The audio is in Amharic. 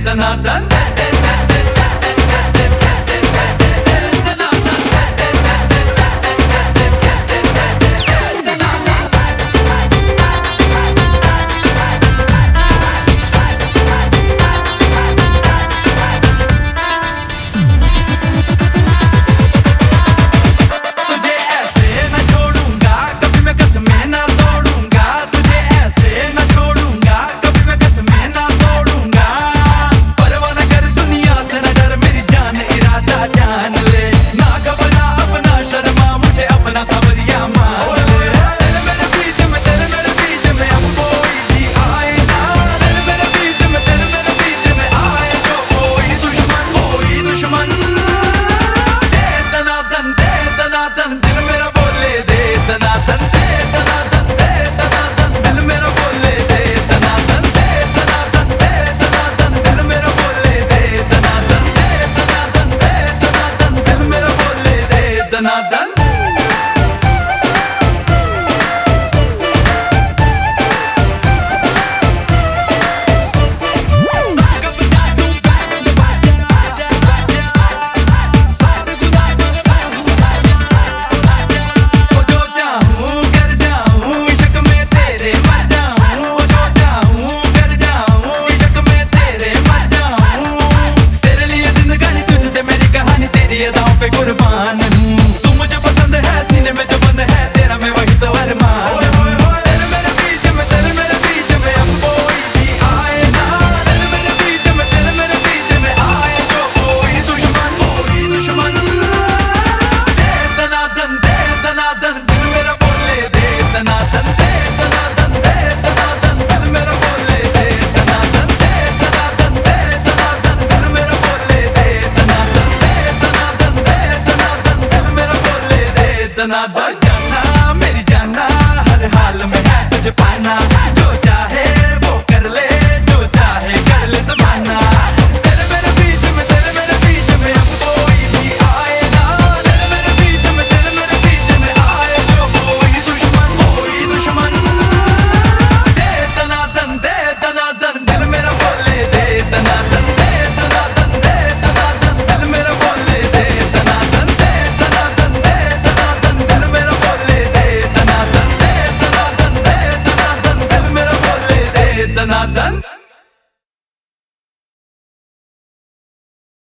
எத்தனா தான் another